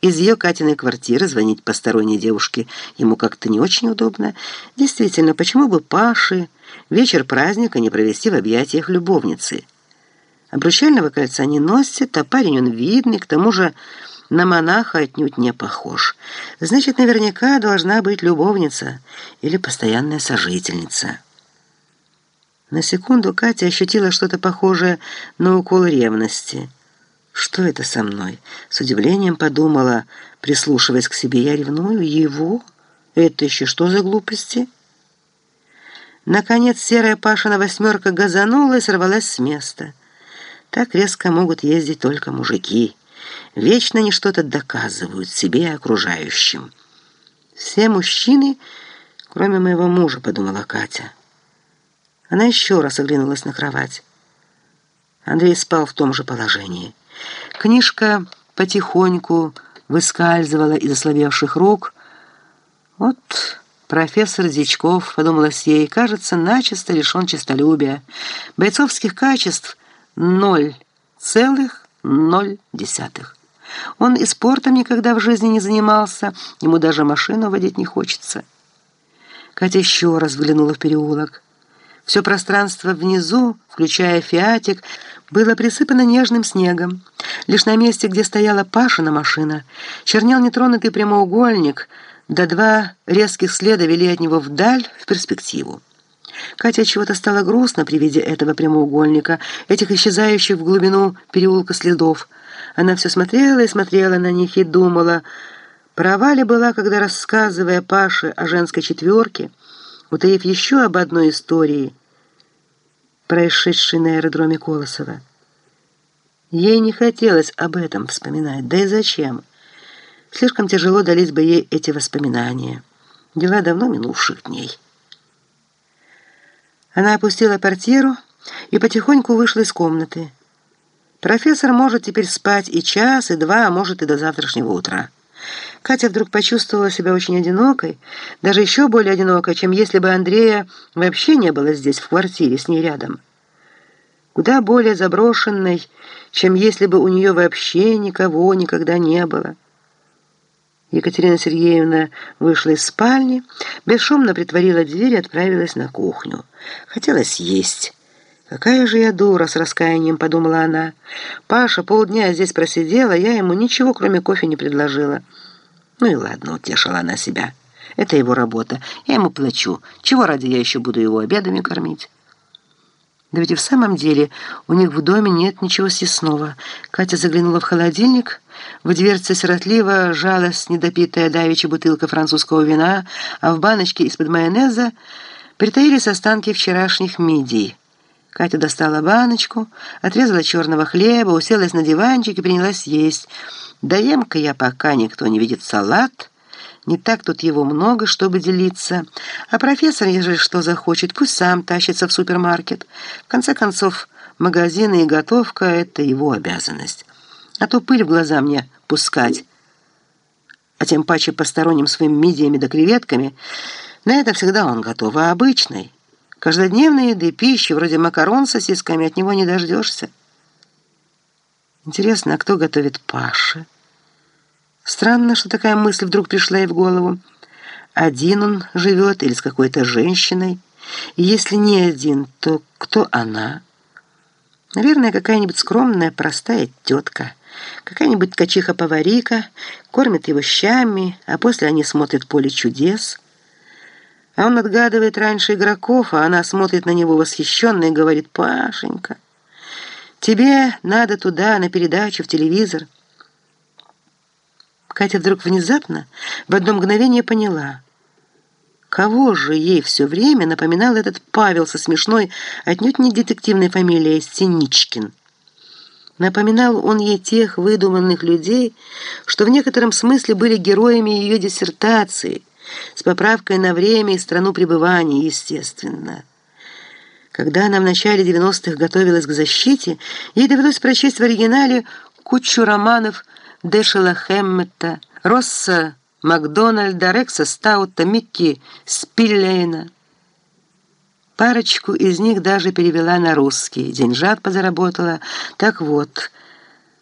из ее Катиной квартиры звонить посторонней девушке ему как-то не очень удобно. Действительно, почему бы Паше вечер праздника не провести в объятиях любовницы? Обручального кольца не носит, а парень он видный, к тому же на монаха отнюдь не похож. Значит, наверняка должна быть любовница или постоянная сожительница. На секунду Катя ощутила что-то похожее на укол ревности – «Что это со мной?» С удивлением подумала, прислушиваясь к себе. «Я ревную его? Это еще что за глупости?» Наконец серая Пашина восьмерка газанула и сорвалась с места. Так резко могут ездить только мужики. Вечно они что-то доказывают себе и окружающим. «Все мужчины, кроме моего мужа», — подумала Катя. Она еще раз оглянулась на кровать. Андрей спал в том же положении. Книжка потихоньку выскальзывала из ослабевших рук. Вот профессор Дичков, подумалось ей, кажется, начисто лишен честолюбия. Бойцовских качеств ноль целых ноль десятых. Он и спортом никогда в жизни не занимался, ему даже машину водить не хочется. Катя еще раз взглянула в переулок. Все пространство внизу, включая фиатик, было присыпано нежным снегом. Лишь на месте, где стояла Пашина машина, чернел нетронутый прямоугольник, да два резких следа вели от него вдаль, в перспективу. Катя чего-то стало грустно при виде этого прямоугольника, этих исчезающих в глубину переулка следов. Она все смотрела и смотрела на них и думала, права ли была, когда, рассказывая Паше о женской четверке, утаив еще об одной истории, происшедшей на аэродроме Колосова. Ей не хотелось об этом вспоминать, да и зачем? Слишком тяжело дались бы ей эти воспоминания. Дела давно минувших дней. Она опустила портьеру и потихоньку вышла из комнаты. Профессор может теперь спать и час, и два, а может и до завтрашнего утра. Катя вдруг почувствовала себя очень одинокой, даже еще более одинокой, чем если бы Андрея вообще не было здесь, в квартире, с ней рядом. Куда более заброшенной, чем если бы у нее вообще никого никогда не было. Екатерина Сергеевна вышла из спальни, бесшумно притворила дверь и отправилась на кухню. Хотелось есть. «Какая же я дура!» — с раскаянием подумала она. «Паша полдня здесь просидела, я ему ничего, кроме кофе, не предложила». «Ну и ладно», — утешила она себя. «Это его работа. Я ему плачу. Чего ради я еще буду его обедами кормить?» Да ведь и в самом деле у них в доме нет ничего съестного. Катя заглянула в холодильник. В дверце сиротливо жалась недопитая давичья бутылка французского вина, а в баночке из-под майонеза притаились останки вчерашних мидий. Катя достала баночку, отрезала черного хлеба, уселась на диванчик и принялась есть. «Даем-ка я, пока никто не видит салат». Не так тут его много, чтобы делиться. А профессор, ежели что захочет, пусть сам тащится в супермаркет. В конце концов, магазины и готовка — это его обязанность. А то пыль в глаза мне пускать. А тем паче посторонним своим мидиями да креветками, на это всегда он готов, а обычный — Каждодневной еды, пищи, вроде макарон с сосисками, от него не дождешься. Интересно, а кто готовит Паше? Странно, что такая мысль вдруг пришла ей в голову. Один он живет или с какой-то женщиной? И если не один, то кто она? Наверное, какая-нибудь скромная, простая тетка. Какая-нибудь качиха-поварика кормит его щами, а после они смотрят «Поле чудес». А он отгадывает раньше игроков, а она смотрит на него восхищенно и говорит «Пашенька, тебе надо туда, на передачу, в телевизор». Катя вдруг внезапно в одно мгновение поняла, кого же ей все время напоминал этот Павел со смешной, отнюдь не детективной фамилией Синичкин. Напоминал он ей тех выдуманных людей, что в некотором смысле были героями ее диссертации – с поправкой на время и страну пребывания, естественно. Когда она в начале 90-х готовилась к защите, ей довелось прочесть в оригинале кучу романов Дэшела Хэммета, Росса Макдональда, Рекса Стаута, Микки Спиллейна. Парочку из них даже перевела на русский, деньжат позаработала. Так вот,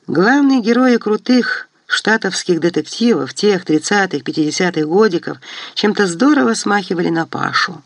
главные герои крутых штатовских детективов тех 30-х, 50-х годиков чем-то здорово смахивали на Пашу.